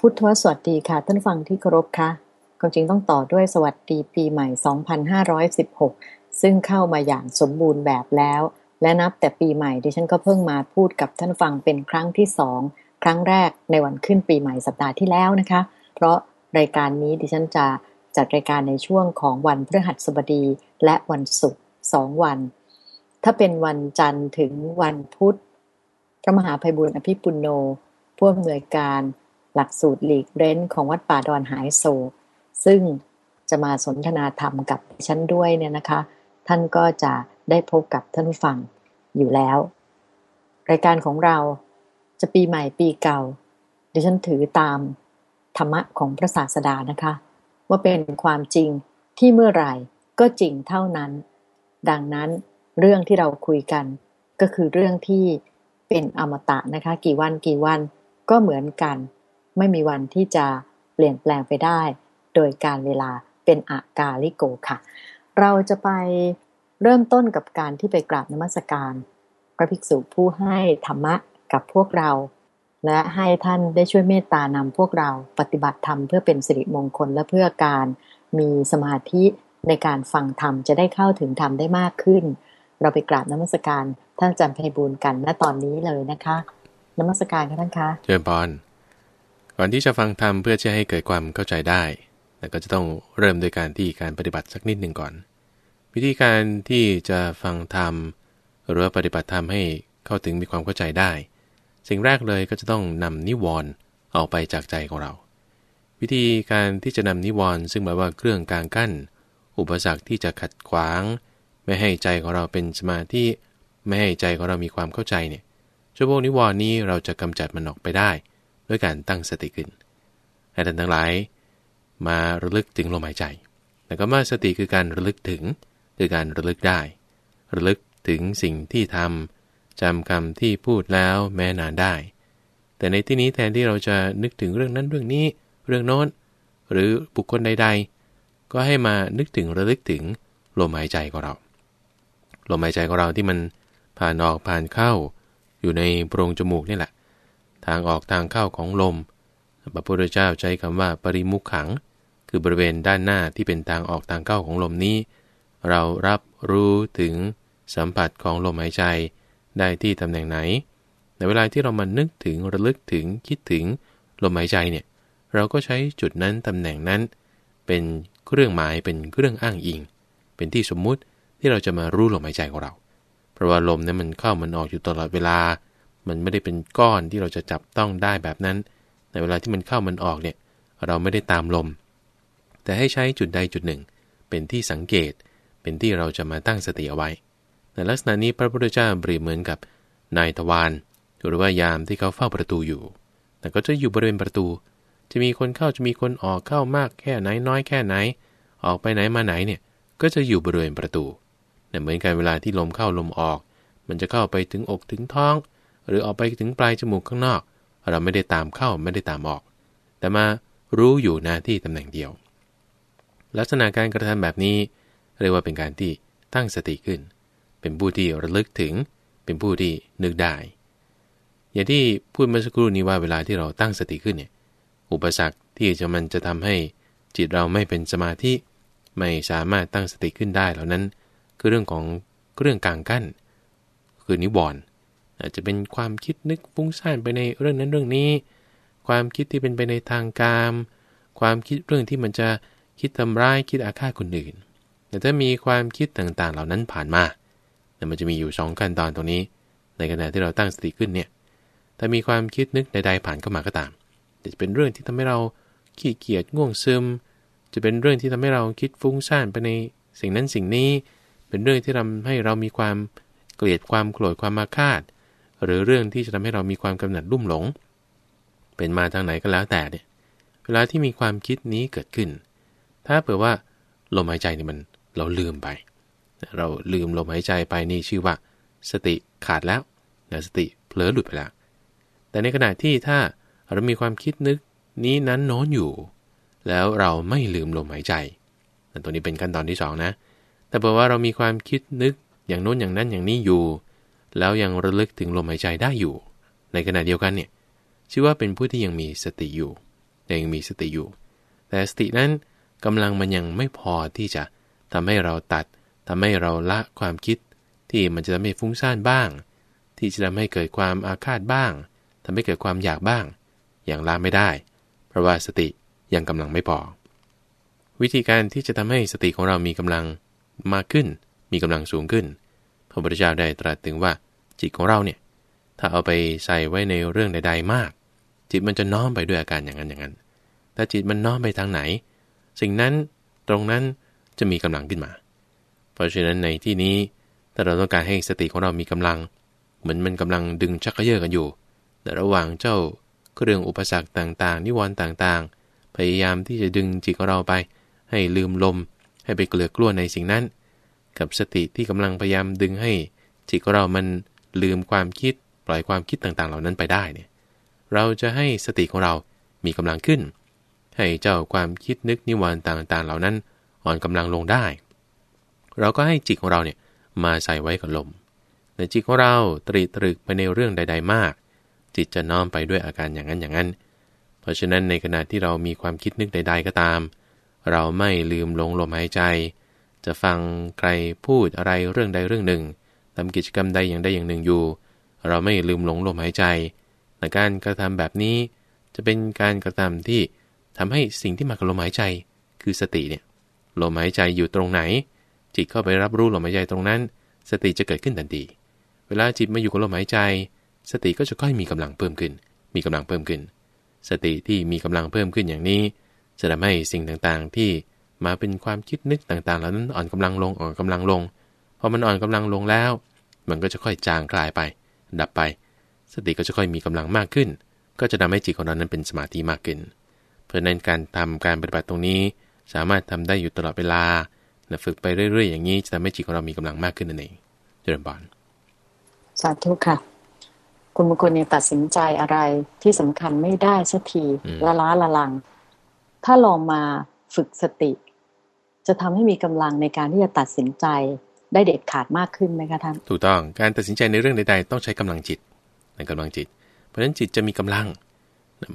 พุทธวสวัสดีค่ะท่านฟังที่เคารพค่ะความจริงต้องต่อด้วยสวัสดีปีใหม่ 2516 ซึ่งเข้ามาอย่างสมบูรณ์แบบแล้ว และนับแต่ปีใหม่ดิฉันก็เพิ่งมาพูดกับท่านฟังเป็นครั้งที่สองครั้งแรกในวันขึ้นปีใหม่สัปดาห์ที่แล้วนะคะ เพราะรายการนี้ดิฉันจะจัดรายการในช่วงของวันพฤหัสบดีและวันศุกร์สองวัน ถ้าเป็นวันจันทร์ถึงวันพุธพระมหาภัยบุญอภิปุโนผู้อำนวยการ หลักสูตรหลีกเร้นของวัดป่าดอนหายโศก ซึ่งจะมาสนทนาธรรมกับฉันด้วยเนี่ยนะคะ ท่านก็จะได้พบกับท่านผู้ฟังอยู่แล้ว รายการของเราจะปีใหม่ปีเก่า ดิฉันถือตามธรรมะของพระศาสดานะคะ ว่าเป็นความจริงที่เมื่อไหร่ก็จริงเท่านั้น ดังนั้นเรื่องที่เราคุยกันก็คือเรื่องที่เป็นอมตะนะคะ กี่วันกี่วันก็เหมือนกัน ไม่มีวันที่จะเปลี่ยนแปลงไปได้ โดยการเวลาเป็นอากาลิโกค่ะ เราจะไปเริ่มต้นกับการที่ไปกราบนมัสการ พระภิกษุผู้ให้ธรรมะกับพวกเรา และให้ท่านได้ช่วยเมตตานำพวกเราปฏิบัติธรรมเพื่อเป็นสิริมงคลและเพื่อการมีสมาธิในการฟังธรรมจะได้เข้าถึงธรรมได้มากขึ้น เราไปกราบนมัสการท่านอาจารย์ไพบูลกันณตอนนี้เลยนะคะนมัสการค่ะท่านคะเจริญพร ก่อนที่จะฟังธรรมเพื่อจะให้เกิดความเข้าใจได้แต่ก็จะต้องเริ่มโดยการที่การปฏิบัติสักนิดหนึ่งก่อน วิธีการที่จะฟังธรรมหรือว่าปฏิบัติธรรมให้เข้าถึงมีความเข้าใจได้ สิ่งแรกเลยก็จะต้องนำนิวรณ์ออกไปจากใจของเรา วิธีการที่จะนำนิวรณ์ซึ่งหมายว่าเครื่องกลางกั้น อุปสรรคที่จะขัดขวาง ไม่ให้ใจของเราเป็นสมาธิไม่ให้ใจของเรามีความเข้าใจเนี่ยเจ้าพวกนิวรณ์นี้เราจะกำจัดมันออกไปได้ ด้วยการตั้งสติขึ้นให้ท่านทั้งหลาย มาระลึกถึงลมหายใจแล้วก็มาสติคือการระลึกถึงคือการระลึกได้ ระลึกถึงสิ่งที่ทำจำคำที่พูดแล้วแม้นานได้ แต่ในที่นี้แทนที่เราจะนึกถึงเรื่องนั้นเรื่องนี้ เรื่องโน้น หรือบุคคลใด ๆ ก็ให้มานึกถึงระลึกถึงลมหายใจของเรา ลมหายใจของเราที่มันผ่านออกผ่านเข้า อยู่ในโพรงจมูกนี่แหละ ทางออกทางเข้าของลม พระพุทธเจ้าใช้คำว่าปริมุขขัง คือบริเวณด้านหน้าที่เป็นทางออกทางเข้าของลมนี้ เรารับรู้ถึงสัมผัสของลมหายใจได้ที่ตำแหน่งไหน ในเวลาที่เรามานึกถึงระลึกถึงคิดถึงลมหายใจเนี่ย เราก็ใช้จุดนั้นตำแหน่งนั้น เป็นเครื่องหมายเป็นเครื่องอ้างอิง เป็นที่สมมุติที่เราจะมารู้ลมหายใจของเรา เพราะว่าลมนั้นมันเข้ามันออกอยู่ตลอดเวลา มันไม่ได้เป็นก้อนที่เราจะจับต้องได้แบบนั้น ในเวลาที่มันเข้ามันออกเนี่ย เราไม่ได้ตามลม แต่ให้ใช้จุดใดจุดหนึ่ง เป็นที่สังเกต เป็นที่เราจะมาตั้งสติเอาไว้ ในลักษณะนี้พระพุทธเจ้าเปรียบเหมือนกับนายทวารหรือว่ายามที่เขาเฝ้าประตูอยู่ แต่ก็จะอยู่บริเวณประตู จะมีคนเข้าจะมีคนออกเข้ามากแค่ไหนน้อยแค่ไหน ออกไปไหนมาไหนเนี่ย ก็จะอยู่บริเวณประตูเหมือนกันเวลาที่ลมเข้าลมออก มันจะเข้าไปถึงอกถึงท้อง หรือออกไปถึงปลายจมูกข้างนอก เราไม่ได้ตามเข้าไม่ได้ตามออก แต่มารู้อยู่หน้าที่ตำแหน่งเดียว ลักษณะการกระทำแบบนี้ เรียกว่าเป็นการที่ตั้งสติขึ้น เป็นผู้ที่ระลึกถึง เป็นผู้ที่นึกได้ อย่างที่พูดเมื่อสักครู่นี้ว่าเวลาที่เราตั้งสติขึ้นเนี่ยอุปสรรคที่จะมันจะทำให้จิตเราไม่เป็นสมาธิไม่สามารถตั้งสติขึ้นได้เหล่านั้น คือเรื่องของเรื่องกลางกั้น คือนิวรณ์ อาจจะเป็นความคิดนึกฟุ้งซ่านไปในเรื่องนั้นเรื่องนี้ ความคิดที่เป็นไปในทางการความคิดเรื่องที่มันจะคิดทำร้ายคิดอาฆาตคนอื่น แต่ถ้ามีความคิดต่างๆ เหล่านั้นผ่านมาแต่มันจะมีอยู่ 2 ขั้นตอนตรงนี้ ในขณะที่เราตั้งสติขึ้นเนี่ยถ้ามีความคิดนึกใดๆผ่านเข้ามาก็ตามจะเป็นเรื่องที่ทำให้เราขี้เกียจง่วงซึม จะเป็นเรื่องที่ทำให้เราคิดฟุ้งซ่านไปในสิ่งนั้นสิ่งนี้ เป็นเรื่องที่ทำให้เรามีความเกลียดความโกรธความมาคาด หรือเรื่องที่จะทำให้เรามีความกำหนัดรุ่มหลง เป็นมาทางไหนก็แล้วแต่เนี่ยเวลาที่มีความคิดนี้เกิดขึ้น ถ้าเผื่อว่าลมหายใจนี่มันเราลืมไป เราลืมลมหายใจไปนี่ชื่อว่า สติขาดแล้วนะสติเผลอหลุดไปแล้ว แต่ในขณะที่ถ้าเรามีความคิดนึกนี้นั้นโน้นอยู่ แล้วเราไม่ลืมลมหายใจตัวนี้เป็นขั้นตอนที่2นะแต่เพราะว่าเรามีความคิดนึกอย่างโน้นอย่างนั้นอย่างนี้อยู่ แล้วยังระลึกถึงลมหายใจได้อยู่ ในขณะเดียวกันเนี่ยชื่อว่าเป็นผู้ที่ยังมีสติอยู่ยังมีสติอยู่ แต่สตินั้นกำลังมันยังไม่พอที่จะทำให้เราตัดทำให้เราละความคิด ที่มันจะทำให้ฟุ้งซ่านบ้าง ที่จะทำให้เกิดความอาฆาตบ้างทำให้เกิดความอยากบ้าง อย่างละไม่ได้ เพราะว่าสติยังกำลังไม่พอ วิธีการที่จะทำให้สติของเรามีกำลังมากขึ้น มีกำลังสูงขึ้น ระพุทธเจ้าได้ตรัสถึงว่าจิตของเราเนี่ยถ้าเอาไปใส่ไว้ในเรื่องใด ๆ มาก จิตมันจะน้อมไปด้วยอาการอย่างนั้นอย่างนั้น ถ้าจิตมันน้อมไปทางไหน สิ่งนั้นตรงนั้นจะมีกำลังขึ้นมา เพราะฉะนั้นในที่นี้ถ้าเราต้องการให้สติของเรามีกำลัง เหมือนมันกำลังดึงชักกระเยาะกันอยู่ แต่ระหว่างเจ้าเครื่องอุปสรรคต่างๆ นิวรณ์ต่างๆ พยายามที่จะดึงจิตของเราไป ให้ลืมลม ให้ไปเกลือกลั้วในสิ่งนั้น กับสติที่กำลังพยายามดึงให้จิตของเรามันลืมความคิดปล่อยความคิดต่างๆ เหล่านั้นไปได้เนี่ยเราจะให้สติของเรามีกำลังขึ้น ให้เจ้าความคิดนึกนิวรณ์ต่างๆ เหล่านั้นอ่อนกำลังลงได้ เราก็ให้จิตของเราเนี่ยมาใส่ไว้กับลมในจิตของเราตรีตรึกไปในเรื่องใด ๆ มาก จิตจะน้อมไปด้วยอาการอย่างนั้นอย่างนั้น เพราะฉะนั้นในขณะที่เรามีความคิดนึกใด ๆ ก็ตาม เราไม่ลืมลงลมหายใจ จะฟังใครพูดอะไรเรื่องใดเรื่องหนึ่งทำกิจกรรมใดอย่างใดอย่างหนึ่งอยู่ เราไม่ลืมหลงลมหายใจแต่การกระทำแบบนี้จะเป็นการกระทำที่ทำให้สิ่งที่มากับลมหายใจ คือสติเนี่ยลมหายใจอยู่ตรงไหน จิตเข้าไปรับรู้ลมหายใจตรงนั้น สติจะเกิดขึ้นทันทีเวลาจิตมาอยู่กับลมหายใจ สติก็จะค่อยมีกำลังเพิ่มขึ้น มีกำลังเพิ่มขึ้น สติที่มีกำลังเพิ่มขึ้นอย่างนี้ จะทำให้สิ่งต่างๆที่ มาเป็นความคิดนึกต่างๆเหล่านั้นอ่อนกำลังลงอ่อนกำลังลงพอมันอ่อนกำลังลงแล้ว มันก็จะค่อยจางคลายไป ดับไป สติก็จะค่อยมีกำลังมากขึ้น ก็จะทำให้จิตของเรานั้นเป็นสมาธิมากขึ้น เพราะนั้นการทำการปฏิบัติตรงนี้ สามารถทำได้อยู่ตลอดเวลาฝึกไปเรื่อยๆ อย่างนี้จะทำให้จิตของเรามีกำลังมากขึ้นนั่นเองเจริญบานสาธุค่ะ คุณมงคลเนี่ยตัดสินใจอะไรที่สำคัญไม่ได้สักทีละล้าละลัง ถ้าลองมาฝึกสติ จะทำให้มีกำลังในการที่จะตัดสินใจได้เด็ดขาดมากขึ้นไหมคะท่าน ถูกต้อง การตัดสินใจในเรื่องใดๆ ต้องใช้กำลังจิตในกำลังจิต เพราะฉะนั้นจิตจะมีกำลัง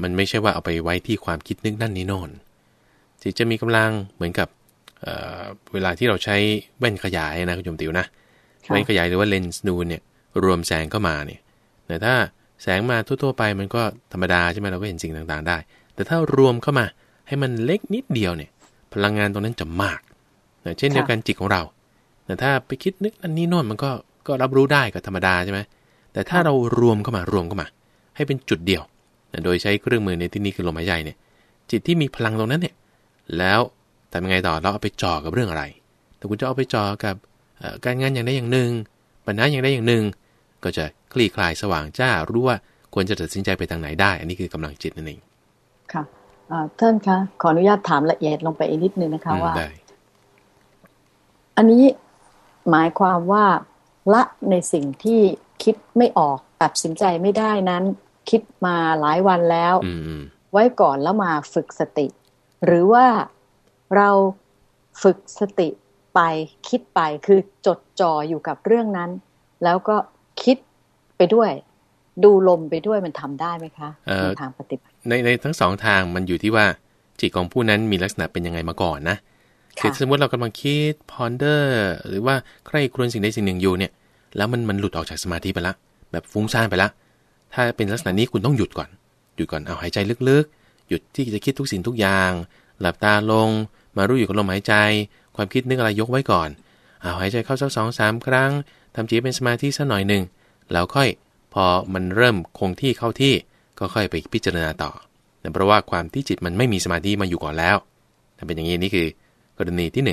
มันไม่ใช่ว่าเอาไปไว้ที่ความคิดนึกนั่นนี่โน่น จิตจะมีกำลังเหมือนกับเเวลาที่เราใช้แว่นขยายนะคุณจมติวนะ แว่นขยายหรือว่าเลนส์นูนเนี่ยรวมแสงเข้ามาเนี่ย แต่ถ้าแสงมาทั่วๆไปมันก็ธรรมดาใช่ไหมเราก็เห็นสิ่งต่างๆ ได้ แต่ถ้ารวมเข้ามาให้มันเล็กนิดเดียวเนี่ย พลังงานตรงนั้นจะมากเช่นเดียวกันจิตของเราแต่ถ้าไปคิดนึกอันนี้โน่นมันก็ก็รับรู้ได้ก็ธรรมดาใช่ไหมแต่ถ้าเรารวมเข้ามารวมเข้ามา ให้เป็นจุดเดียวโดยใช้เครื่องมือในที่นี้คือลมหายใจเนี่ย จิตที่มีพลังตรงนั้นเนี่ย แล้วทำยังไงต่อเราเอาไปจ่อกับเรื่องอะไร แต่คุณจะเอาไปจ่อกับการงานอย่างใดอย่างหนึ่ง ปัญหาอย่างใดอย่างหนึ่ง ก็จะคลี่คลายสว่างจ้ารู้ว่าควรจะตัดสินใจไปทางไหนได้ อันนี้คือกำลังจิตนั่นเอง ค่ะ ท่านคะขออนุญาตถามละเอียดลงไปอีกนิดนึงนะคะว่า อันนี้หมายความว่าละในสิ่งที่คิดไม่ออกตัดสินใจไม่ได้นั้น คิดมาหลายวันแล้วไว้ก่อนแล้วมาฝึกสติ หรือว่าเราฝึกสติไปคิดไปคือจดจ่ออยู่กับเรื่องนั้น แล้วก็คิดไปด้วย ดูลมไปด้วยมันทำได้ไหมคะในทางปฏิบัติ ในในทั้งสองทางมันอยู่ที่ว่าจิตของผู้นั้นมีลักษณะเป็นยังไงมาก่อนนะคือสมมติเรากำลังคิดพอนเดอร์ หรือว่าใครครวญสิ่งใดสิ่งหนึ่งอยู่เนี่ย แล้วมันมันหลุดออกจากสมาธิไปละ แบบฟุ้งซ่านไปละ ถ้าเป็นลักษณะนี้คุณต้องหยุดก่อน หยุดก่อนเอาหายใจลึกๆ หยุดที่จะคิดทุกสิ่งทุกอย่าง หลับตาลง มารู้อยู่กับลมหายใจ ความคิดนึกอะไรยกไว้ก่อนเอาหายใจเข้าสักสองสามครั้งทำจิตเป็นสมาธิสักหน่อยหนึ่งแล้วค่อยพอมันเริ่มคงที่เข้าที่ ก็ค่อยไปพิจารณาต่อเพราะว่าความที่จิตมันไม่มีสมาธิมาอยู่ก่อนแล้วเป็นอย่างนี้นี่คือกรณีที่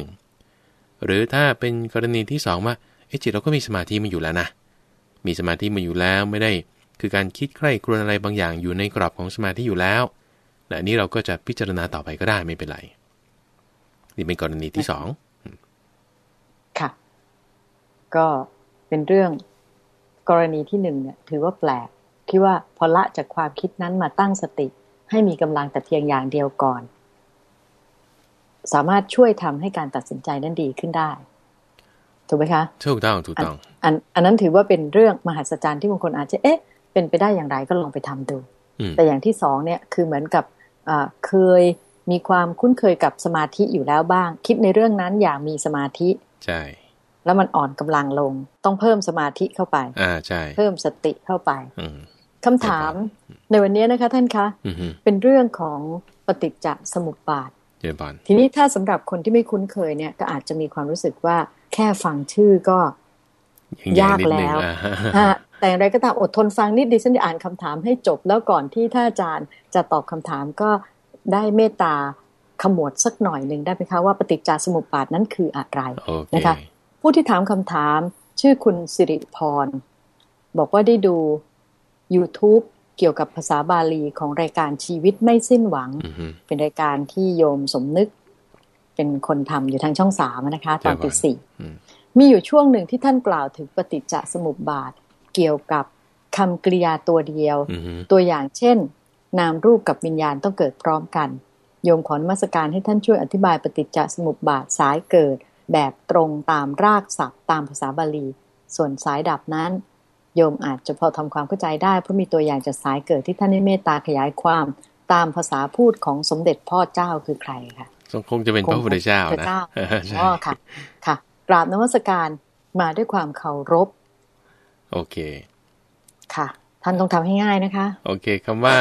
1 หรือถ้าเป็นกรณีที่2ว่าเอจิตเราก็มีสมาธิมาอยู่แล้วนะ มีสมาธิมาอยู่แล้วไม่ได้ คือการคิดใคร่ครวญอะไรบางอย่างอยู่ในกรอบของสมาธิอยู่แล้วและนี้เราก็จะพิจารณาต่อไปก็ได้ไม่เป็นไรนี่เป็นกรณีที่สองค่ะ ก็เป็นเรื่องกรณีที่หนึ่งเนี่ย ถือว่าแปลก คิดว่าพอละจากความคิดนั้นมาตั้งสติ ให้มีกำลังแต่เพียงอย่างเดียวก่อน สามารถช่วยทำให้การตัดสินใจนั้นดีขึ้นได้ถูกไหมคะถูกต้องถูกต้องอันอันนั้นถือว่าเป็นเรื่องมหัศจรรย์ที่บางคนอาจจะเอ๊ะ เป็นไปได้อย่างไรก็ลองไปทำดู แต่อย่างที่สองเนี่ยคือเหมือนกับเคยมีความคุ้นเคยกับสมาธิอยู่แล้วบ้าง คิดในเรื่องนั้นอย่างมีสมาธิใช่แล้วมันอ่อนกำลังลง ต้องเพิ่มสมาธิเข้าไป อ่าใช่ เพิ่มสติเข้าไป อืม คำถามในวันนี้นะคะ ท่านคะอืมฮึเป็นเรื่องของปฏิจจสมุปบาทเยี่ยมบอลทีนี้ถ้าสำหรับคนที่ไม่คุ้นเคยเนี่ย ก็อาจจะมีความรู้สึกว่าแค่ฟังชื่อก็ยากนิดนึงแล้วอ่าฮะแต่อย่างไรก็ตามอดทนฟังนิดดิฉันจะอ่านคำถามให้จบแล้วก่อนที่ท่านอาจารย์จะตอบคำถามก็ได้เมตตาขมวดสักหน่อยหนึ่งได้ไหมคะว่าปฏิจจสมุปบาทนั้นคืออะไรโอเคนะคะ ผู้ที่ถามคำถามชื่อคุณสิริพร บอกว่าได้ดู YouTube เกี่ยวกับภาษาบาลีของรายการชีวิตไม่สิ้นหวังอืมฮึเป็นรายการที่โยมสมนึก เป็นคนทำอยู่ทางช่องสามนะคะตอนตีสี่อืมมีอยู่ช่วงหนึ่งที่ท่านกล่าวถึงปฏิจจสมุปบาท เกี่ยวกับคำกริยาตัวเดียวอืมฮึตัวอย่างเช่น นามรูปกับวิญญาณต้องเกิดพร้อมกัน โยมขอนมัสการให้ท่านช่วยอธิบายปฏิจจสมุปบาทสายเกิด แบบตรงตามรากศัพท์ตามภาษาบาลี ส่วนสายดับนั้น โยมอาจจะพอทำความเข้าใจได้เพราะมีตัวอย่างจากสายเกิดที่ท่านได้เมตตาขยายความตามภาษาพูดของสมเด็จพ่อเจ้าคือใครคะคงจะเป็นพระพุทธเจ้าพระนะเจ้าเออใช่อ๋อค่ะ ค่ะ กราบนมัสการมาด้วยความเคารพ โอเค ค่ะ ท่านต้องทำให้ง่ายนะคะ โอเคคำว่า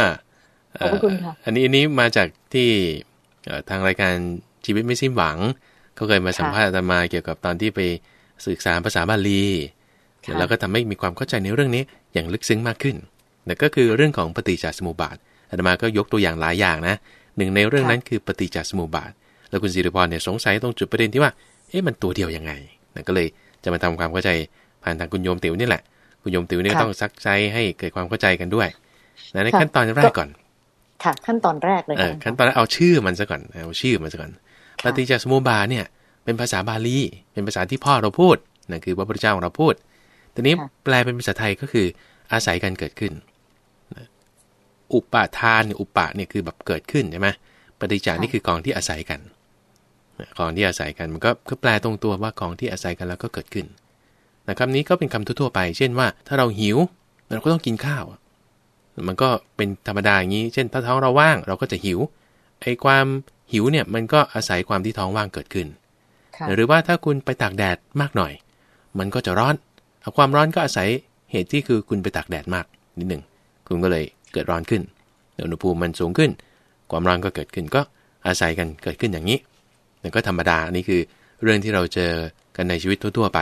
ขอบพระคุณค่ะเอันนี้อันนี้มาจากที่เอ่อทางรายการชีวิตไม่สิ้นหวังเขาเคยมาสัมภาษณ์อาตมาเกี่ยวกับตอนที่ไปศึกษาภาษาบาลีค่ะ แล้วก็ทำให้มีความเข้าใจในเรื่องนี้อย่างลึกซึ้งมากขึ้นนั่นก็คือเรื่องของปฏิจจสมุปบาทอาตมาก็ยกตัวอย่างหลายอย่างนะหนึ่งในเรื่องนั้นคือปฏิจจสมุปบาท แล้วคุณสิริพรเนี่ยสงสัยตรงจุดประเด็นที่ว่าเอ๊ะมันตัวเดียวยังไงนั่นก็เลยจะมาทำความเข้าใจผ่านทางคุณโยมติ๋วนี่แหละ คุณโยมติ๋วเนี่ยก็ต้องซักไซให้เกิดความเข้าใจกันด้วยนะในขั้นตอนแรกก่อน ค่ะ ขั้นตอนแรกเลยเอค่ะอขั้นตอนแรกเอาชื่อมันซะก่อนเอาชื่อมันซะก่อนปค่ะฏิจจสมุปบาทเนี่ย เป็นภาษาบาลี เป็นภาษาที่พ่อเราพูดนั่นคือพระพุทธเจ้าของเราพูด ทีนี้แปลเป็นภาษาไทยก็คืออาศัยกันเกิดขึ้นนะอุปาทานเนี่ยอุปะเนี่ยคือแบบเกิดขึ้นใช่ไหมปฏิจจานี่คือกองที่อาศัยกันนะกองที่อาศัยกันมันก็ก็แปลตรงตัวว่ากองที่อาศัยกันแล้วก็เกิดขึ้นนะคำนี้ก็เป็นคำทั่วๆไป เช่นว่า ถ้าเราหิวเราก็ต้องกินข้าวอะมันก็เป็นธรรมดาอย่างนี้ เช่น ถ้าท้องเราว่างเราก็จะหิว ไอ้ความหิวเนี่ยมันก็อาศัยความที่ท้องว่างเกิดขึ้นค่ะหรือว่าถ้าคุณไปตากแดดมากหน่อย มันก็จะร้อนเอา ความร้อนก็อาศัยเหตุที่คือคุณไปตากแดดมากนิดหนึ่งคุณก็เลยเกิดร้อนขึ้นอุณหภูมิมันสูงขึ้น ความร้อนก็เกิดขึ้นก็อาศัยกันเกิดขึ้นอย่างนี้นั่นก็ธรรมดาอันนี้คือเรื่องที่เราเจอกันในชีวิตทั่ว ๆ ไป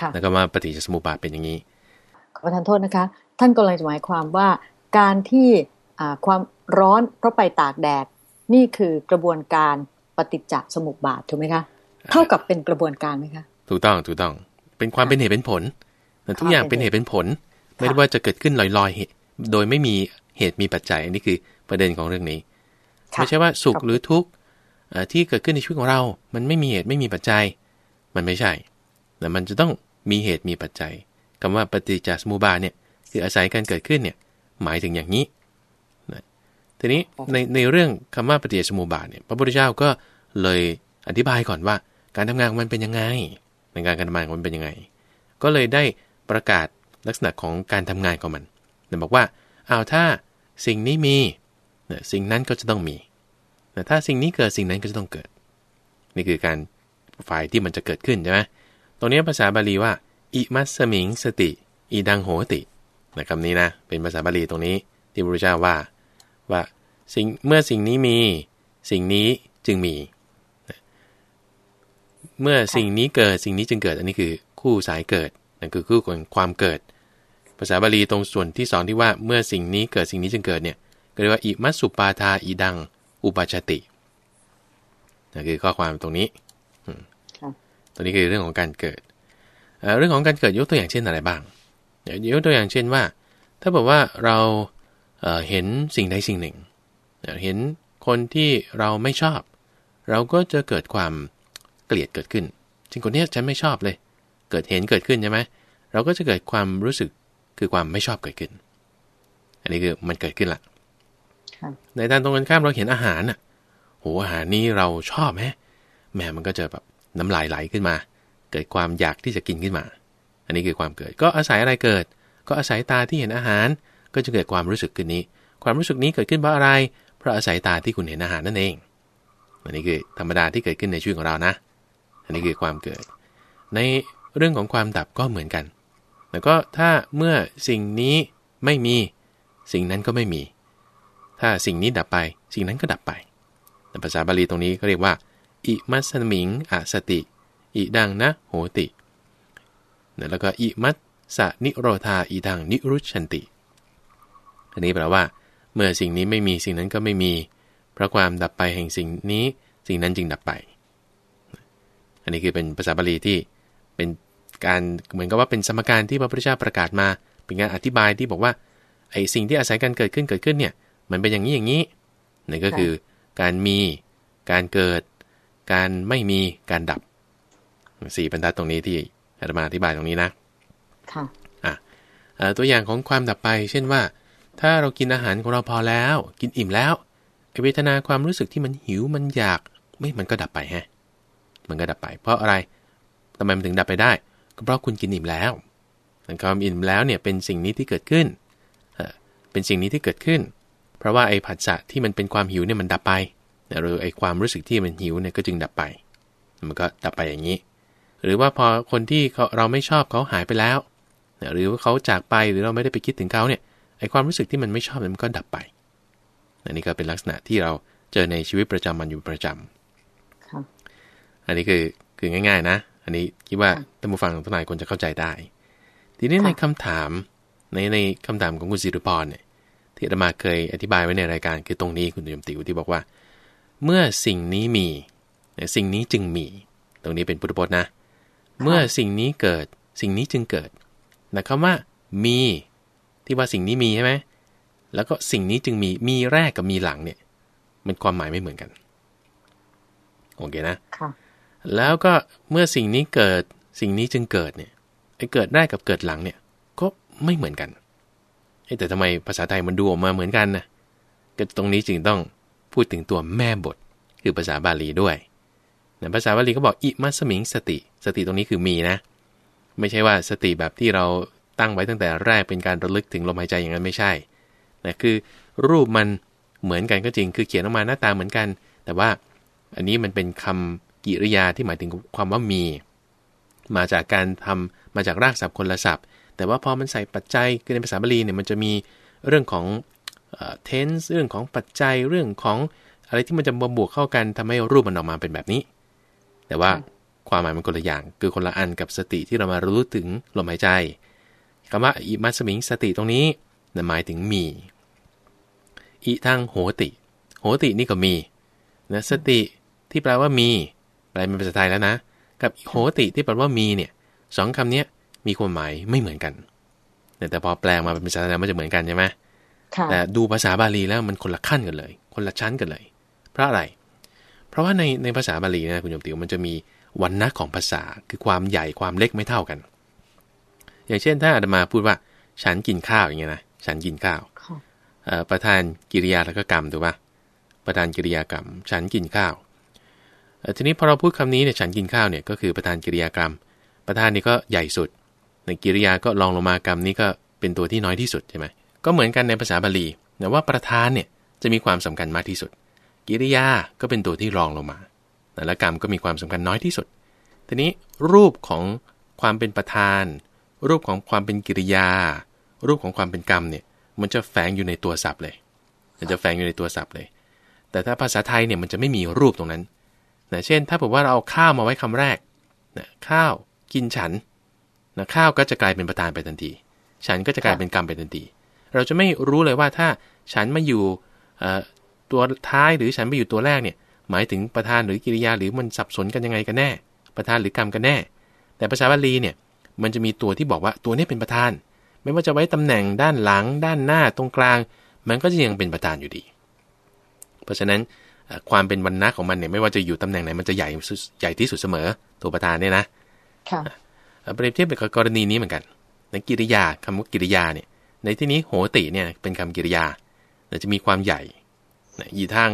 ค่ะแล้วก็มาปฏิจจสมุปบาทเป็นอย่างนี้ขอประทานโทษนะคะ ท่านกำลังจะหมายความว่าการที่อ่าความร้อนเพราะไปตากแดดนี่คือกระบวนการปฏิจจสมุปบาทถูกไหมคะ เท่ากับเป็นกระบวนการไหมคะ ถูกต้องถูกต้อง เป็นความเป็นเหตุเป็นผลแต่ทุกอย่างเป็นเหตุเป็นผลค่ะไม่ได้ว่าจะเกิดขึ้นลอยๆเหตุโดยไม่มีเหตุมีปัจจัยอันนี้คือประเด็นของเรื่องนี้ค่ะไม่ใช่ว่าสุขครับหรือทุกข์เอ่อที่เกิดขึ้นในชีวิตของเรา มันไม่มีเหตุไม่มีปัจจัย มันไม่ใช่แต่มันจะต้องมีเหตุมีปัจจัยคำว่าปฏิจจสมุปบาทเนี่ยคืออาศัยการเกิดขึ้นเนี่ยหมายถึงอย่างนี้นะทีนี้ในในเรื่องคำว่าปฏิจจสมุปบาทเนี่ยพระพุทธเจ้าก็เลยอธิบายก่อนว่า การทำงานของมันเป็นยังไง ในการการทำงานของมันเป็นยังไง ก็เลยได้ประกาศลักษณะของการทำงานของมันเนี่ยบอกว่าเอาถ้าสิ่งนี้มีเนี่ยสิ่งนั้นก็จะต้องมีแต่ถ้าสิ่งนี้เกิดสิ่งนั้นก็จะต้องเกิด นี่คือการฝ่ายที่มันจะเกิดขึ้นใช่ไหมตรงนี้ภาษาบาลีว่าอิมัสมิงสติอีดังโหตินะคำนี้นะเป็นภาษาบาลีตรงนี้ที่พระพุทธเจ้าว่าว่าสิ่งเมื่อสิ่งนี้มี สิ่งนี้จึงมี เมื่อสิ่งนี้เกิดสิ่งนี้จึงเกิด อันนี้คือคู่สายเกิดนั่นคือคู่ของความเกิด ภาษาบาลีตรงส่วนที่สองที่ว่าเมื่อสิ่งนี้เกิดสิ่งนี้จึงเกิดเนี่ยก็เรียกว่าอิมัสสุปาทาอีดัง อุปาชตินั่นคือข้อความตรงนี้อืมครับตรงนี้คือเรื่องของการเกิดเอ่อเรื่องของการเกิดยกตัวอย่างเช่นอะไรบ้างเดี๋ยวยกตัวอย่างเช่นว่า ถ้าบอกว่าเราเอ่อเห็นสิ่งใดสิ่งหนึ่งเอ่อเห็นคนที่เราไม่ชอบ เราก็จะเกิดความ เกลียดเกิดขึ้นจริงคนเนี้ยฉันไม่ชอบเลย เกิดเห็นเกิดขึ้นใช่ไหมเราก็จะเกิดความรู้สึกคือความไม่ชอบเกิดขึ้น อันนี้คือมันเกิดขึ้นละครับในด้านตรงกันข้ามเราเห็นอาหารน่ะโหอาหารนี้เราชอบไหมแหม่มันก็จะแบบน้ำลายไหลขึ้นมา เกิดความอยากที่จะกินขึ้นมา อันนี้คือความเกิด ก็อาศัยอะไรเกิด ก็อาศัยตาที่เห็นอาหาร ก็จะเกิดความรู้สึกขึ้นนี้ ความรู้สึกนี้เกิดขึ้นเพราะอะไร เพราะอาศัยตาที่คุณเห็นอาหารนั่นเอง อันนี้คือธรรมดาที่เกิดขึ้นในชีวิตของเรานะ อันนี้คือความเกิด ในเรื่องของความดับก็เหมือนกัน แล้วก็ถ้าเมื่อสิ่งนี้ไม่มีสิ่งนั้นก็ไม่มี ถ้าสิ่งนี้ดับไป สิ่งนั้นก็ดับไปในภาษาบาลีตรงนี้ก็เรียกว่า อิมัสมิงอสติ อิดังนะโหติแล้วก็อิมัสสนิโรธาอิดังนิรุชันติ อันนี้แปลว่า เมื่อสิ่งนี้ไม่มีสิ่งนั้นก็ไม่มี เพราะความดับไปแห่งสิ่งนี้ สิ่งนั้นจึงดับไป อันนี้คือเป็นภาษาบาลีที่เป็นการเหมือนกับว่าเป็นสมการที่พระพุทธเจ้าประกาศมา เป็นการอธิบายที่บอกว่าไอ้สิ่งที่อาศัยการเกิดขึ้นเกิดขึ้นเนี่ยมันเป็นอย่างนี้อย่างนี้นี่ก็คือการมีการเกิด การไม่มีการดับสี่บรรทัดตรงนี้ที่อาตมาอธิบายตรงนี้นะค่ะอะตัวอย่างของความดับไป เช่นว่า ถ้าเรากินอาหารของเราพอแล้ว กินอิ่มแล้วเวทนาความรู้สึกที่มันหิวมันอยากไม่มันก็ดับไปฮะ มันก็ดับไป เพราะอะไรทำไมมันถึงดับไปได้ ก็เพราะคุณกินอิ่มแล้วความอิ่มแล้วเนี่ยเป็นสิ่งนี้ที่เกิดขึ้น เป็นสิ่งนี้ที่เกิดขึ้น เพราะว่าไอ้ผัสสะที่มันเป็นความหิวเนี่ยมันดับไป หรือไอ้ความรู้สึกที่มันหิวเนี่ยก็จึงดับไป มันก็ดับไปอย่างนี้ หรือว่าพอคนที่เราไม่ชอบเขาหายไปแล้ว หรือว่าเขาจากไปหรือเราไม่ได้ไปคิดถึงเขาเนี่ย ไอ้ความรู้สึกที่มันไม่ชอบมันก็ดับไปอันนี้ก็เป็นลักษณะที่เราเจอในชีวิตประจำวันอยู่ประจำ อันนี้คือคือง่าย ๆ นะ อันนี้คิดว่าท่านผู้ฟังทุกนายควรจะเข้าใจได้ ทีนี้ในคำถามในในคำถามของคุณสิริพรเนี่ยที่อาตมาเคยอธิบายไว้ในรายการคือตรงนี้คุณยมติวที่บอกว่า เมื่อสิ่งนี้มีสิ่งนี้จึงมี ตรงนี้เป็นพุทธพจน์นะ เมื่อสิ่งนี้เกิดสิ่งนี้จึงเกิดนะคำว่ามี ที่ว่าสิ่งนี้มีใช่ไหมแล้วก็สิ่งนี้จึงมีมีแรกกับมีหลังเนี่ย มันความหมายไม่เหมือนกันโอเคนะค่ะ แล้วก็เมื่อสิ่งนี้เกิดสิ่งนี้จึงเกิดเนี่ยไอ้เกิดแรกกับเกิดหลังเนี่ยก็ไม่เหมือนกันแต่ทำไมภาษาไทยมันดูออกมาเหมือนกันนะก็ตรงนี้จึงต้องพูดถึงตัวแม่บทคือภาษาบาลีด้วยนภาษาบาลีก็บอกอิมัสมิงสติ สติตรงนี้คือมีนะ ไม่ใช่ว่าสติแบบที่เราตั้งไว้ตั้งแต่แรกเป็นการระลึกถึงลมหายใจอย่างนั้นไม่ใช่นะคือรูปมันเหมือนกันก็จริง คือเขียนออกมาหน้าตาเหมือนกัน แต่ว่าอันนี้มันเป็นคำ กิริยาที่หมายถึงความว่ามี มาจากการทำมาจากรากศัพท์คนละศัพท์ แต่ว่าพอมันใส่ปัจจัยคือในภาษาบาลีเนี่ยมันจะมีเรื่องของ tense เรื่องของปัจจัยเรื่องของอะไรที่มันจะมาบวกเข้ากันทำให้รูปมันออกมาเป็นแบบนี้ แต่ว่าความหมายมันคนละอย่าง คือคนละอันกับสติที่เรามารู้ถึงลมหายใจคำว่าอิมัสมิงสติตรงนี้นะหมายถึงมีอิทังโหติ โหตินี่ก็มีนะสติที่แปลว่ามี แปลเป็นภาษาไทยแล้วนะ กับโหติที่แปลว่ามีเนี่ยสองคำนี้มีความหมายไม่เหมือนกัน แต่พอแปลมาเป็นภาษาไทยมันจะเหมือนกันใช่ไหมแต่ดูภาษาบาลีแล้วมันคนละขั้นกันเลย คนละชั้นกันเลย เพราะอะไร เพราะว่าในในภาษาบาลีนะคุณโยมติวมันจะมีวันนะของภาษาคือความใหญ่ความเล็กไม่เท่ากัน อย่างเช่นถ้าอาตมาพูดว่า ฉันกินข้าวอย่างเงี้ยนะฉันกินข้าวประธานกิริยาแล้วก็กรรมถูกปะประธานกิริยากรรม ฉันกินข้าว ทีนี้พอเราพูดคำนี้เนี่ยฉันกินข้าวเนี่ยก็คือประธานกิริยากรรม ประธานนี่ก็ใหญ่สุด ในกิริยาก็ลองลงมากรรมนี้ก็เป็นตัวที่น้อยที่สุดใช่ไหมก็เหมือนกันในภาษาบาลีแต่ว่าประธานเนี่ยจะมีความสำคัญมากที่สุด กิริยาก็เป็นตัวที่รองลงมาและกรรมก็มีความสำคัญน้อยที่สุด ทีนี้รูปของความเป็นประธาน รูปของความเป็นกิริยา รูปของความเป็นกรรมเนี่ยมันจะแฝงอยู่ในตัวศัพท์เลย มันจะแฝงอยู่ในตัวศัพท์เลย แต่ถ้าภาษาไทยเนี่ยมันจะไม่มีรูปตรงนั้น นะเช่น ถ้าผมว่าเราเอาข้าวมาไว้คำแรกนะข้าวกินฉันนะข้าวก็จะกลายเป็นประธานไปทันที ฉันก็จะกลายเป็นกรรมไปทันที เราจะไม่รู้เลยว่าถ้าฉันมาอยู่ตัวท้ายหรือฉันไปอยู่ตัวแรกเนี่ย หมายถึงประธานหรือกิริยาหรือมันสับสนกันยังไงกันแน่ ประธานหรือกรรมกันแน่ แต่ภาษาบาลีเนี่ยมันจะมีตัวที่บอกว่าตัวนี้เป็นประธาน ไม่ว่าจะไว้ตำแหน่งด้านหลัง ด้านหน้าตรงกลาง มันก็จะยังเป็นประธานอยู่ดี เพราะฉะนั้น ความเป็นวันนะของมันเนี่ยไม่ว่าจะอยู่ตำแหน่งไหนมันจะใหญ่ใหญ่ที่สุดเสมอตัวประธานเนี่ยนะค่ะเปรียบเทียบกับกรณีนี้เหมือนกันในกิริยาคำว่ากิริยาเนี่ย ในที่นี้โหติเนี่ยเป็นคำกิริยาจะมีความใหญ่ยีทาง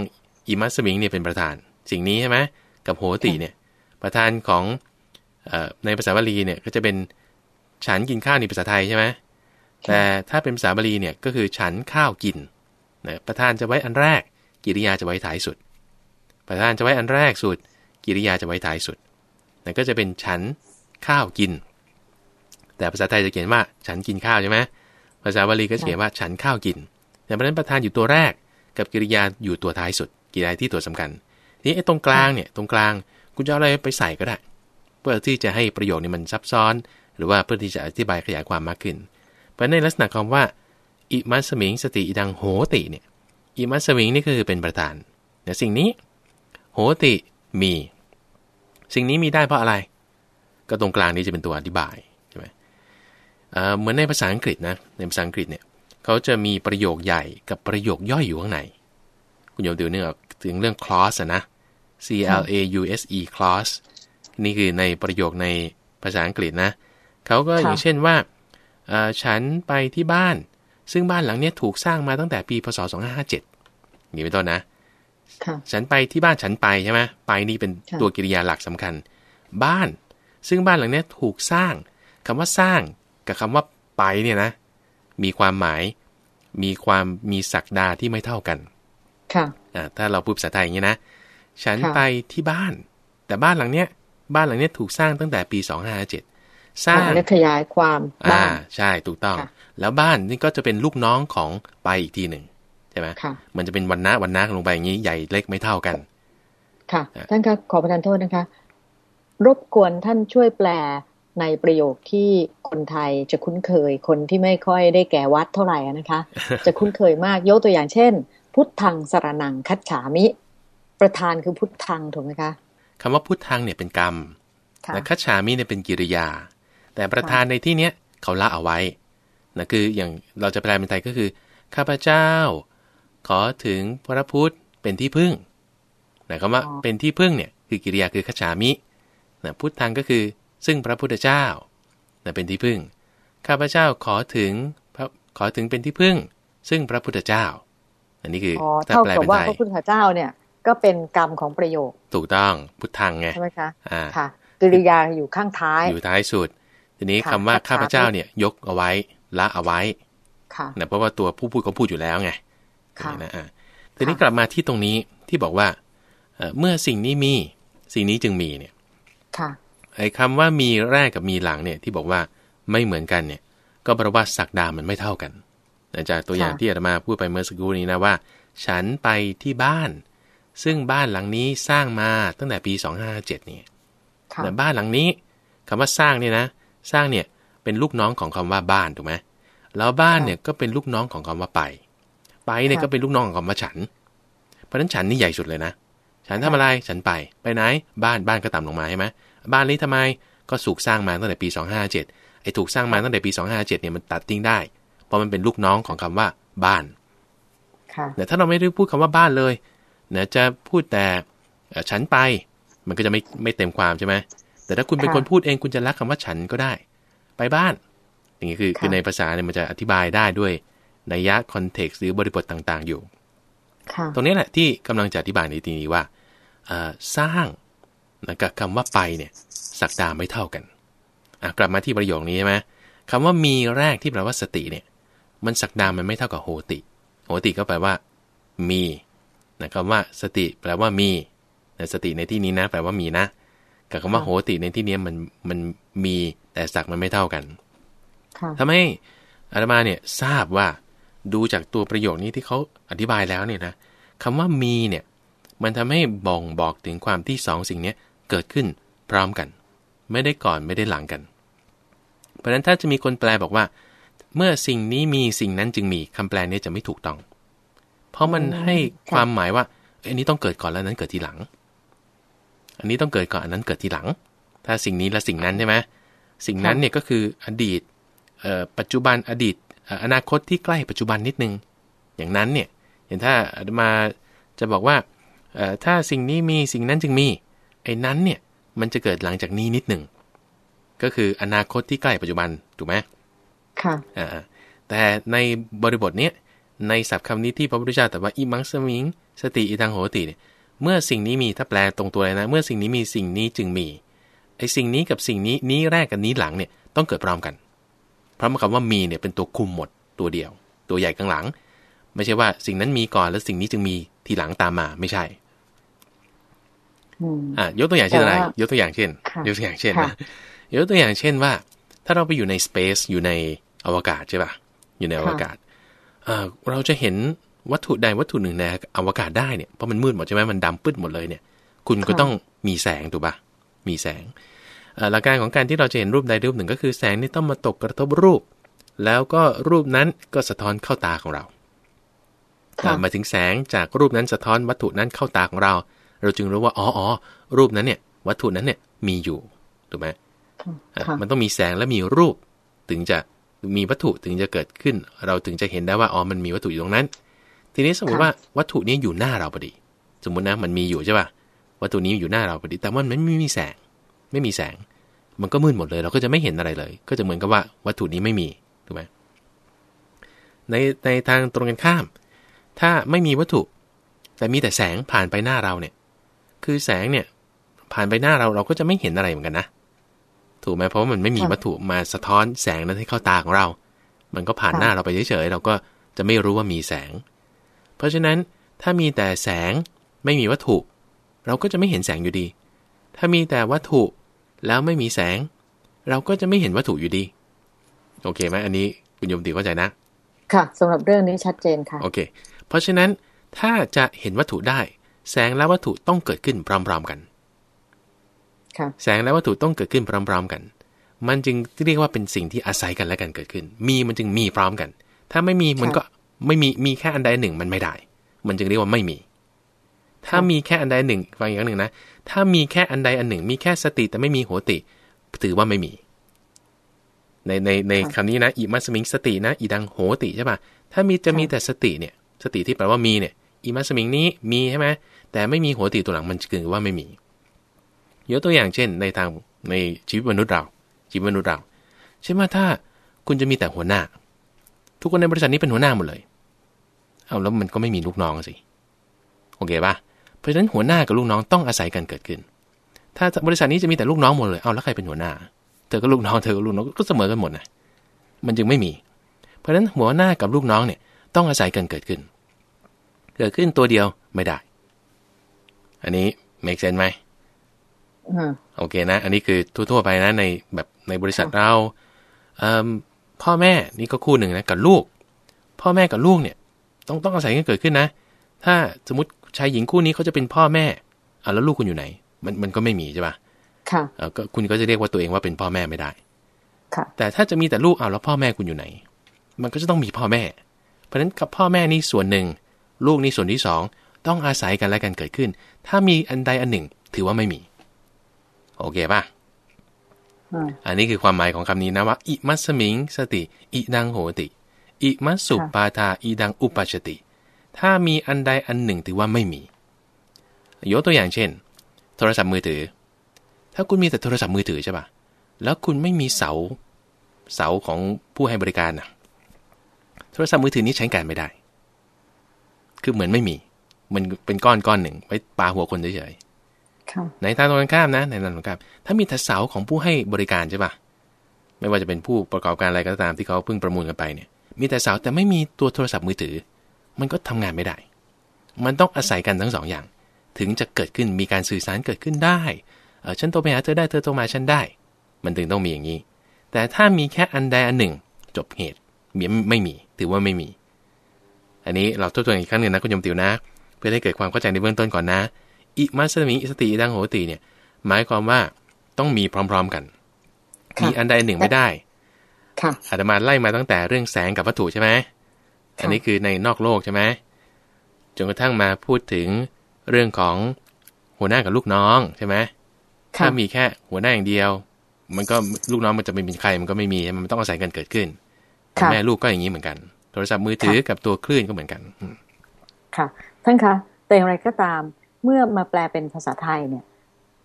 อิมัสมิงเนี่ยเป็นประธาน สิ่งนี้ใช่ไหมกับโหติเนี่ย ประธานของในภาษาบาลีเนี่ยก็จะเป็นฉันกินข้าวในภาษาไทยใช่ไหมแต่ถ้าเป็นภาษาบาลีเนี่ยก็คือฉันข้าวกินนะประธานจะไว้อันแรก กิริยาจะไว้ท้ายสุด ประธานจะไว้อันแรกสุด กิริยาจะไว้ท้ายสุดนั่นก็จะเป็นฉันข้าวกิน แต่ภาษาไทยจะเขียนว่าฉันกินข้าวใช่ไหมภาษาบาลีก็เขียนว่าฉันข้าวกิน แต่เพราะนั้นประธานอยู่ตัวแรกกับกิริยาอยู่ตัวท้ายสุด กิริยาที่ตัวสำคัญนี่ไอ้ตรงกลางเนี่ยตรงกลางคุณจะเอาอะไรไปใส่ก็ได้ เพื่อที่จะให้ประโยคนี้มันซับซ้อน หรือว่าเพื่อที่จะอธิบายขยายความมากขึ้นเพราะในลักษณะคำว่าอิมัสมิงสติดังโหติเนี่ย อิมัสมิงนี่คือเป็นประธานเนี่ยสิ่งนี้ โหติมี สิ่งนี้มีได้เพราะอะไร ก็ตรงกลางนี้จะเป็นตัวอธิบายใช่ไหมเหมือนในภาษาอังกฤษนะในภาษาอังกฤษเนี่ยเขาจะมีประโยคใหญ่กับประโยคย่อยอยู่ข้างใน คุณโยมดูเนื่องถึงเรื่อง clause นะ C L A U S E clause นี่คือในประโยคในภาษาอังกฤษนะเขาก็อย่างเช่นว่าฉันไปที่บ้าน ซึ่งบ้านหลังนี้ถูกสร้างมาตั้งแต่ปีพศ2557อย่างเป็นต้นนะฉันไปที่บ้านฉันไปใช่ไหมไปนี่เป็นตัวกิริยาหลักสำคัญ บ้าน ซึ่งบ้านหลังนี้ถูกสร้างคำว่าสร้างกับคำว่าไปเนี่ยนะ มีความหมาย มีความมีศักดาที่ไม่เท่ากัน ค่ะถ้าเราพูดภาษาไทยอย่างนี้นะ ฉันไปที่บ้าน แต่บ้านหลังเนี้ย บ้านหลังเนี้ยถูกสร้างตั้งแต่ปีสองห้าเจ็ดสร้างและขยายความอ่า ใช่ถูกต้อง แล้วบ้านนี่ก็จะเป็นลูกน้องของไปอีกทีหนึ่งใช่ไหมมันจะเป็นวันนะวันนะลงไปอย่างนี้ใหญ่เล็กไม่เท่ากัน ค่ะท่านคะขอประทานโทษนะคะ รบกวนท่านช่วยแปลในประโยคที่คนไทยจะคุ้นเคยคนที่ไม่ค่อยได้แก่วัดเท่าไหร่นะคะ จะคุ้นเคยมากยกตัวอย่างเช่น พุทธังสรนังคัจฉามิ ประธานคือพุทธังถูกไหมคะคำว่าพุทธังเนี่ยเป็นกรรมและคัจฉามิเนี่ยเป็นกิริยา แต่ประธานในที่เนี้ยเขาละเอาไว้ นะคืออย่างเราจะแปลเป็นไทยก็คือ ข้าพเจ้า ขอถึงพระพุทธเป็นที่พึ่งนะคำว่าเป็นที่พึ่งเนี่ยคือกิริยาคือคัจฉามินะพุทธังก็คือซึ่งพระพุทธเจ้าเป็นที่พึ่ง ข้าพเจ้าขอถึงขอถึงเป็นที่พึ่ง ซึ่งพระพุทธเจ้า อันนี้คือถ้าแปลเป็นไทยพระพุทธเจ้าเนี่ยก็เป็นกรรมของประโยค ถูกต้องพุทธังไงใช่ไหมคะอ่าค่ะกิริยาอยู่ข้างท้าย อยู่ท้ายสุด ทีนี้คำว่าข้าพเจ้าเนี่ยยกเอาไว้ ละเอาไว้ค่ะเเพราะว่าตัวผู้พูดเขาพูดอยู่แล้วไงค่ะนะอ่าทีนี้กลับมาที่ตรงนี้ที่บอกว่าเมื่อสิ่งนี้มีสิ่งนี้จึงมีเนี่ยค่ะไอ้คำว่ามีแรกกับมีหลังเนี่ย ที่บอกว่าไม่เหมือนกันเนี่ย ก็แปลว่าสักดามันไม่เท่ากันจากตัวอย่างที่อาตมาพูดไปเมื่อสักครู่นี้นะว่า ฉันไปที่บ้าน ซึ่งบ้านหลังนี้สร้างมาตั้งแต่ปี2557นี่แต่บ้านหลังนี้คำว่าสร้างเนี่ยนะ สร้างเนี่ย เป็นลูกน้องของคำว่าบ้านถูกไหมแล้วบ้านเนี่ยก็เป็นลูกน้องของคำว่าไป ไปเนี่ยก็เป็นลูกน้องของคำว่าฉัน เพราะฉะนั้นฉันนี่ใหญ่สุดเลยนะ ฉันทำอะไรฉันไปไปไหน บ้านบ้านก็ต่ำลงมาใช่ไหมบ้านนี้ทำไมก็สูกสร้างมาตั้งแต่ปี 257ไอ้ถูกสร้างมาตั้งแต่ปี 257เนี่ยมันตัดทิ้งได้ เพราะมันเป็นลูกน้องของคำว่าบ้านแต่ถ้าเราไม่ได้พูดคำว่าบ้านเลยเนี่ยจะพูดแต่ฉันไป มันก็จะไม่ไม่เต็มความใช่ไหมแต่ถ้าคุณเป็นคนพูดเองคุณจะรักคำว่าฉันก็ได้ ไปบ้าน อย่างนี้คือคือในภาษาเนี่ยมันจะอธิบายได้ด้วยนัยยะคอนเท็กซ์หรือบริบทต่างๆอยู่ตรงนี้แหละที่กำลังจะอธิบายในทีนี้ว่าสร้างนะกับคำว่าไปเนี่ยสักดาไม่เท่ากันอะกลับมาที่ประโยคนี้ใช่ไหมคำว่ามีแรกที่แปลว่าสติเนี่ยมันสักดามันไม่เท่ากับโหติ โหติก็แปลว่า มีนะคำว่าสติแปลว่ามีแต่สติในที่นี้นะ แปลว่ามีนะ กับคำว่าโหติในที่นี้มันมันมีแต่สักมันไม่เท่ากันทำให้อาตมาเนี่ยทราบว่าดูจากตัวประโยคนี้ที่เขาอธิบายแล้วเนี่ยนะคำว่ามีเนี่ยมันทำให้บ่งบอกถึงความที่สองสิ่งนี้เกิดขึ้นพร้อมกัน ไม่ได้ก่อนไม่ได้หลังกัน เพราะฉะนั้นถ้าจะมีคนแปลบอกว่า เมื่อสิ่งนี้มีสิ่งนั้นจึงมีคำแปลนี้จะไม่ถูกต้อง เพราะมันให้ความหมายว่าอันนี้ต้องเกิดก่อนแล้วนั้นเกิดทีหลัง อันนี้ต้องเกิดก่อนอันนั้นเกิดทีหลัง ถ้าสิ่งนี้และสิ่งนั้นใช่ไหมสิ่งนั้นเนี่ยก็คืออดีตปัจจุบันอดีตอนาคตที่ใกล้ปัจจุบันนิดนึง อย่างนั้นเนี่ยอย่างถ้ามาจะบอกว่าถ้าสิ่งนี้มีสิ่งนั้นจึงมีไอ้นั้นเนี่ยมันจะเกิดหลังจากนี้นิดหนึ่งก็คืออนาคตที่ใกล้ปัจจุบันถูกไหมค่ะอ่าแต่ในบริบทเนี้ยในศัพท์คำนี้ที่พระพุทธเจ้าแต่ว่าอิมังสมิง สติอิทังโหติเนี่ย เมื่อสิ่งนี้มีถ้าแปลตรงตัวเลยนะ เมื่อสิ่งนี้มีสิ่งนี้จึงมีไอ้สิ่งนี้กับสิ่งนี้นี้แรกกับนี้หลังเนี่ยต้องเกิดพร้อมกัน เพราะคำว่ามีเนี่ยเป็นตัวคุมหมดตัวเดียว ตัวใหญ่ข้างหลัง ไม่ใช่ว่าสิ่งนั้นมีก่อนแล้วสิ่งนี้จึงมีทีหลังตามมาไม่ใช่อืมอะยกตัวอย่างเช่นอะไรแต่ว่ายกตัวอย่างเช่นค่ะยกตัวอย่างเช่นค่ะนะยกตัวอย่างเช่นว่า ถ้าเราไปอยู่ใน space อยู่ในอวกาศใช่ป่ะอยู่ในอวกาศเอ่อเราจะเห็น วัตถุใดวัตถุหนึ่งในอวกาศได้เนี่ยเพราะมันมืดหมดใช่ไหมมันดำปื้ดหมดเลยเนี่ย คุณก็ค่ะต้องมีแสงถูกป่ะมีแสงเอ่อหลักการของการที่เราจะเห็นรูปใดรูปหนึ่งก็คือแสงนี่ต้องมาตกกระทบรูป แล้วก็รูปนั้นก็สะท้อนเข้าตาของเราค่ะอ่าหมายถึงแสงจากรูปนั้นสะท้อนวัตถุนั้นเข้าตาของเรา เราจึงรู้ว่าอ๋ออ๋อรูปนั้นเนี่ย วัตถุนั้นเนี่ยมีอยู่ถูกไหมอะค่ะมันต้องมีแสงและมีรูป ถึงจะมีวัตถุถึงจะเกิดขึ้น เราถึงจะเห็นได้ว่าอ๋อมันมีวัตถุอยู่ตรงนั้น ทีนี้สมมติว่าวัตถุนี้อยู่หน้าเราพอดี สมมุตินะมันมีอยู่ใช่ป่ะวัตถุนี้อยู่หน้าเราพอดี แต่ว่ามันไม่มีแสง ไม่มีแสง มันก็มืดหมดเลย เราก็จะไม่เห็นอะไรเลย ก็จะเหมือนกับว่าวัตถุนี้ไม่มีถูกไหมในในทางตรงกันข้าม ถ้าไม่มีวัตถุ แต่มีแต่แสงผ่านไปหน้าเราเนี่ย คือแสงเนี่ยผ่านไปหน้าเราเราก็จะไม่เห็นอะไรเหมือนกันนะถูกไหมเพราะว่ามันไม่มีค่ะวัตถุมาสะท้อนแสงนั้นให้เข้าตาของเรา มันก็ผ่านค่ะหน้าเราไปเฉยๆเราก็จะไม่รู้ว่ามีแสง เพราะฉะนั้นถ้ามีแต่แสงไม่มีวัตถุ เราก็จะไม่เห็นแสงอยู่ดี ถ้ามีแต่วัตถุแล้วไม่มีแสง เราก็จะไม่เห็นวัตถุอยู่ดี โอเคไหมอันนี้คุณโยมติเข้าใจนะ ค่ะสำหรับเรื่องนี้ชัดเจนค่ะ โอเค เพราะฉะนั้นถ้าจะเห็นวัตถุได้ แสงและวัตถุต้องเกิดขึ้นพร้อมๆกัน ค่ะ แสงและวัตถุต้องเกิดขึ้นพร้อม ๆกัน มันจึงเรียกว่าเป็นสิ่งที่อาศัยกันและกันเกิดขึ้น มีมันจึงมีพร้อมกัน ถ้าไม่มีมันก็ ไม่มีมีแค่อันใดหนึ่งมันไม่ได้ มันจึงเรียกว่าไม่มี ถ้ามีแค่อันใดหนึ่งฟังอีกครั้งหนึ่งนะ ถ้ามีแค่อันใดอันหนึ่ง มีแค่สติแต่ไม่มีโหติ ถือว่าไม่มี ในในในค่ะคำนี้นะอิมัสมิงสตินะอีดังโหติใช่ป่ะถ้ามีจะมีแต่สติเนี่ย สติที่แปลว่ามีเนี่ยอิมัสมิงนี้มีใช่ไหมแต่ไม่มีโหติตัวหลังมันคือว่าไม่มียกตัวอย่างเช่น ในทางในชีวิตมนุษย์เราชีวิตมนุษย์เราเช่นว่าถ้าคุณจะมีแต่หัวหน้า ทุกคนในบริษัทนี้เป็นหัวหน้าหมดเลย เอาแล้วมันก็ไม่มีลูกน้องสิโอเคป่ะเพราะฉะนั้นหัวหน้ากับลูกน้องต้องอาศัยกันเกิดขึ้น ถ้าบริษัทนี้จะมีแต่ลูกน้องหมดเลย เอาแล้วใครเป็นหัวหน้า เธอก็ลูกน้องเธอก็ลูกน้องก็เสมอกันหมดนะมันจึงไม่มี เพราะฉะนั้นหัวหน้ากับลูกน้องเนี่ยต้องอาศัยกันเกิดขึ้น เกิดขึ้นตัวเดียวไม่ได้ อันนี้ make sense ไหมอืมโอเคนะ อันนี้คือทั่วๆไปนะในแบบในบริษัทเราเอิ่มพ่อแม่นี่ก็คู่หนึ่งนะกับลูก พ่อแม่กับลูกเนี่ย ต้องต้องอาศัยกันเกิดขึ้นนะ ถ้าสมมติชายหญิงคู่นี้เขาจะเป็นพ่อแม่อะแล้วลูกคุณอยู่ไหน มันมันก็ไม่มีใช่ปะค่ะเอะก็คุณก็จะเรียกว่าตัวเองว่าเป็นพ่อแม่ไม่ได้ ค่ะ แต่ถ้าจะมีแต่ลูกเอาแล้วพ่อแม่คุณอยู่ไหน มันก็จะต้องมีพ่อแม่ เพราะฉะนั้นกับพ่อแม่นี่ส่วนหนึ่ง ลูกนี่ส่วนที่สองต้องอาศัยกันและกันเกิดขึ้น ถ้ามีอันใดอันหนึ่ง ถือว่าไม่มี โอเคป่ะอืมอันนี้คือความหมายของคำนี้นะว่า อิมัสมิง สติ อิดังโหติ อิมัสสุปาทาอิดังอุปัชชติ ถ้ามีอันใดอันหนึ่งถือว่าไม่มี ยกตัวอย่างเช่น โทรศัพท์มือถือ ถ้าคุณมีแต่โทรศัพท์มือถือใช่ปะแล้วคุณไม่มีเสา เสาของผู้ให้บริการนะโทรศัพท์มือถือนี้ใช้การไม่ได้ คือเหมือนไม่มี มันเป็นก้อนก้อนหนึ่ง ไว้ปาหัวคนเฉยๆค่ะในทางตรงกันข้ามนะ ในทางตรงกันข้าม ถ้ามีแต่เสาของผู้ให้บริการใช่ปะไม่ว่าจะเป็นผู้ประกอบการอะไรก็ตามที่เขาเพิ่งประมูลกันไปเนี่ย มีแต่เสาแต่ไม่มีตัวโทรศัพท์มือถือ มันก็ทำงานไม่ได้ มันต้องอาศัยกันทั้งสองอย่าง ถึงจะเกิดขึ้นมีการสื่อสารเกิดขึ้นได้เออฉันโทรไปหาเธอได้เธอโทรมาฉันได้ มันถึงต้องมีอย่างนี้ แต่ถ้ามีแค่อันใดอันหนึ่ง จบเหตุมีไม่มี ถือว่าไม่มี อันนี้เราทบทวนอีกครั้งหนึ่งนะคุณโยมติวนะ เพื่อให้เกิดความเข้าใจในเบื้องต้นก่อนนะ อิมัสมิอิสติอิดังโหติเนี่ยหมายความว่าต้องมีพร้อม ๆกันค่ะมีอันใดอันหนึ่งไม่ได้ค่ะ อาตมาไล่มาตั้งแต่เรื่องแสงกับวัตถุใช่ไหมอันนี้คือในนอกโลกใช่ไหมจนกระทั่งมาพูดถึงเรื่องของหัวหน้ากับลูกน้องใช่ไหมค่ะถ้ามีแค่หัวหน้าอย่างเดียว มันก็ลูกน้องมันจะไม่มีใครมันก็ไม่มีใช่ไหมมันต้องอาศัยกันเกิดขึ้นค่ะแม่ลูกก็อย่างนี้เหมือนกัน โทรศัพท์มือถือกับตัวคลื่นก็เหมือนกันอืมค่ะท่านคะแต่อย่างไรก็ตามเมื่อมาแปลเป็นภาษาไทยเนี่ย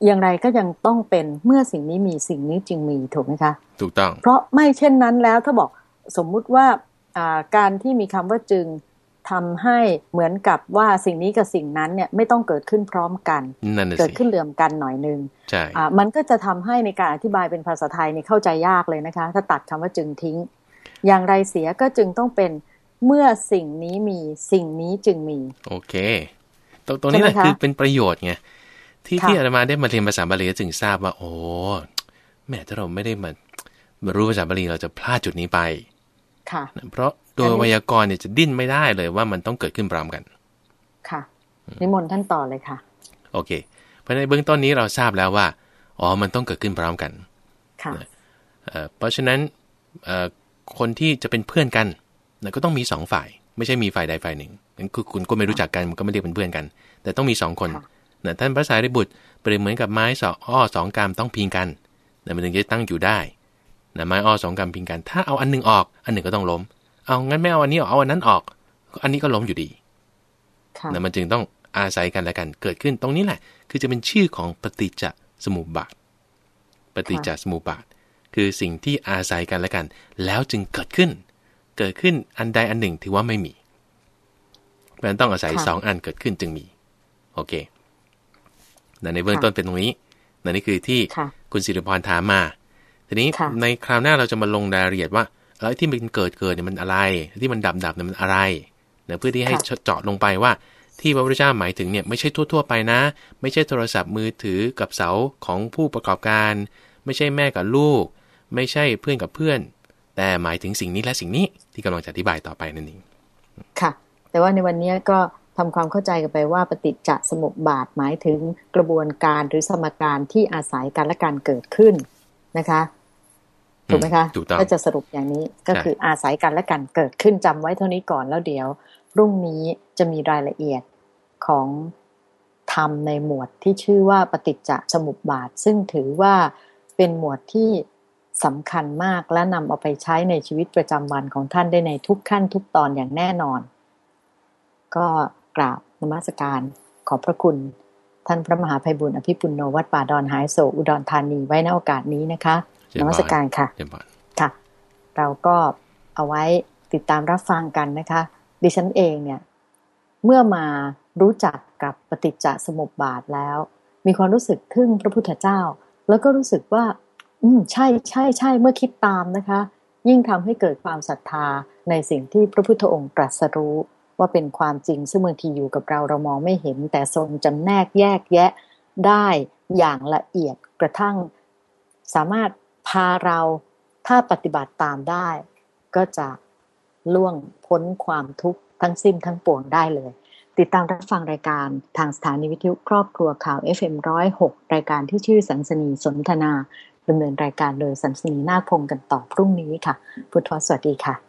อย่างไรก็ยังต้องเป็นเมื่อสิ่งนี้มีสิ่งนี้จึงมีถูกไหมคะถูกต้อง เพราะไม่เช่นนั้นแล้วถ้าบอกสมมุติว่าอ่าการที่มีคำว่าจึงทำให้เหมือนกับว่าสิ่งนี้กับสิ่งนั้นเนี่ยไม่ต้องเกิดขึ้นพร้อมกันนั่นน่ะเกิดสิขึ้นเหลื่อมกันหน่อยนึงใช่อ่ามันก็จะทำให้ในการอธิบายเป็นภาษาไทยเนี่ยเข้าใจยากเลยนะคะ ถ้าตัดคำว่าจึงทิ้ง อย่างไรเสียก็จึงต้องเป็นเมื่อสิ่งนี้มีสิ่งนี้จึงมี โอเคตรงตรงนี้แหละคือเป็นประโยชน์ไง ที่ที่อาตมาได้มาเรียนภาษาบาลีจึงทราบว่า โอ้แม่ถ้าเราไม่ได้มามารู้ภาษาบาลีเราจะพลาดจุดนี้ไป ค่ะ เพราะโดยไวยากรณ์เนี่ยจะดิ้นไม่ได้เลยว่ามันต้องเกิดขึ้นพร้อมกัน ค่ะนิมนต์ท่านต่อเลยค่ะ โอเค เพราะในเบื้องต้นนี้เราทราบแล้วว่า อ๋อ มันต้องเกิดขึ้นพร้อมกัน ค่ะเพราะฉะนั้นคนที่จะเป็นเพื่อนกันก็ต้องมีสองฝ่าย ไม่ใช่มีฝ่ายใดฝ่ายหนึ่งนั่นคือคุณก็ไม่รู้จักกันมันก็ไม่เรียกเป็นเพื่อนกัน แต่ต้องมีสองคน นะท่านพระสารีบุตรเปรียบเหมือนกับไม้สออ้อสองกามต้องพิงกันนะมันถึงจะตั้งอยู่ได้นะไม้อ้อสองกามพิงกัน ถ้าเอาอันนึงออก อันหนึ่งก็ต้องล้ม เอางั้นไม่เอาอันนี้ออกเอาอันนั้นออก อันนี้ก็ล้มอยู่ดีนะมันจึงต้องอาศัยกันและกันเกิดขึ้นตรงนี้แหละ คือจะเป็นชื่อของปฏิจจสมุปบาท ปฏิจจสมุปบาท คือสิ่งที่อาศัยกันและกัน แล้วจึงเกิดขึ้น เกิดขึ้นอันใดอันหนึ่งถือว่าไม่มีมันต้องอาศัยสองอันเกิดขึ้นจึงมี โอเค ในเบื้องต้นเป็นตรงนี้นนี่คือที่คุณสิริพรถามมา ทีนี้ในคราวหน้าเราจะมาลงรายละเอียดว่าแล้วที่มันเกิดเกิดเนี่ยมันอะไรที่มันดับดับเนี่ยมันอะไรเนะเพื่อที่ให้เจาะลงไปว่า ที่พระพุทธเจ้าหมายถึงเนี่ยไม่ใช่ทั่ว ๆ ไปนะ ไม่ใช่โทรศัพท์มือถือกับเสาของผู้ประกอบการ ไม่ใช่แม่กับลูก ไม่ใช่เพื่อนกับเพื่อน แต่หมายถึงสิ่งนี้และสิ่งนี้ที่กำลังจะอธิบายต่อไปนั่นเองค่ะ แต่ว่าในวันนี้ก็ ทำความเข้าใจกันไปว่าปฏิจจสมุปบาทหมายถึงกระบวนการหรือสมการที่อาศัยการและการเกิดขึ้นนะคะถูกไหมคะก็จะสรุปอย่างนี้ก็คืออาศัยกันและกันเกิดขึ้นจำไว้เท่านี้ก่อนแล้วเดี๋ยวรุ่งนี้จะมีรายละเอียดของธรรมในหมวดที่ชื่อว่าปฏิจจสมุปบาท ซึ่งถือว่าเป็นหมวดที่สำคัญมากและนำเอาไปใช้ในชีวิตประจำวันของท่านได้ในทุกขั้นทุกตอนอย่างแน่นอน ก็ กราบนมัสการ ขอบพระคุณ ท่านพระมหาภัยบุญอภิปุณโนวัดป่าดอนหายโศอุดรธานีไว้ในโอกาสนี้นะคะนมัสการค่ะค่ะ เราก็เอาไว้ติดตามรับฟังกันนะคะ ดิฉันเองเนี่ย เมื่อมารู้จักกับปฏิจจสมุปบาทแล้ว มีความรู้สึกทึ่งพระพุทธเจ้า แล้วก็รู้สึกว่า อืม ใช่ใช่ใช่เมื่อคิดตามนะคะ ยิ่งทำให้เกิดความศรัทธาในสิ่งที่พระพุทธองค์ตรัสรู้ ว่าเป็นความจริง ซึ่งบางทีอยู่กับเราเรามองไม่เห็น แต่ทรงจำแนกแยกแยะได้อย่างละเอียดกระทั่ง สามารถพาเราถ้าปฏิบัติตามได้ ก็จะล่วงพ้นความทุกข์ทั้งสิ้นทั้งปวงได้เลย ติดตามรับฟังรายการทางสถานีวิทยุครอบครัวข่าว FM106 รายการที่ชื่อสันสนีสนทนาดำเนินรายการโดยสันสนีนาคพงกันต่อพรุ่งนี้ค่ะ พุทธวสวัสดีค่ะ